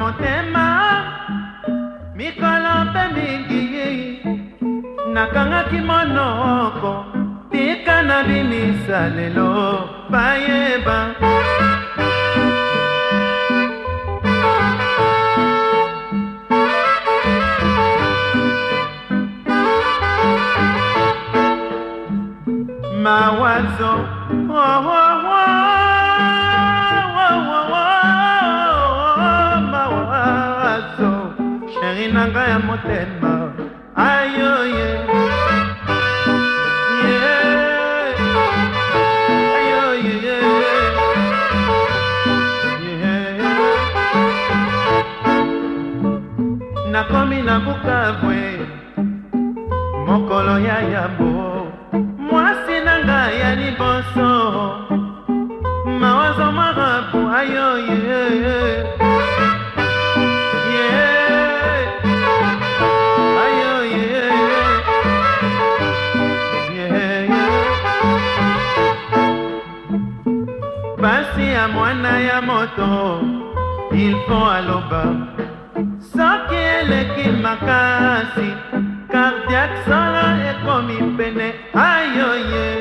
motema mikolo mpe mingi nakangaki monoko tika na bimisa lelo bayeba mawazo oh, oh. bolingi na ngai ya motema ayoye nakomi na bukabwe mokolo ya yambo mwasi na ngai ya liboso mawazo marabu ayoye ya mwana ya moto ilfo aloba soki eleki makasi kardiak solo ekomi pene ayoye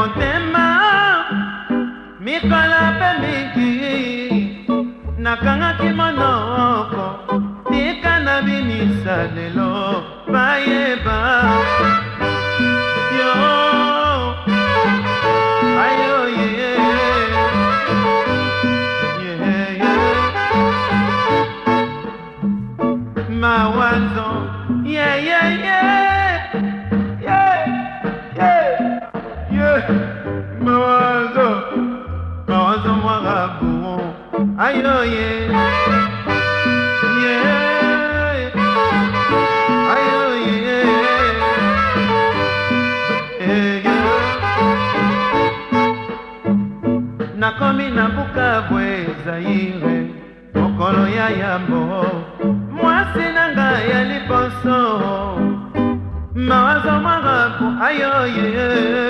motema mikolo mpe mingi nakangaki monoko tika na binisa lelo baye mawazo mawazo mwarabu ayoye eh, nakomi na bukavu ezaire mokolo ya yambo mwasi na ngai ya liboso mawazo mwarabu ayoye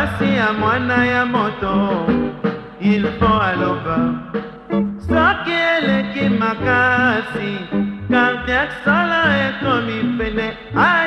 basi ya mwana ya moto ilfo aloba soki eleki makasi karte ya sala ekomi pene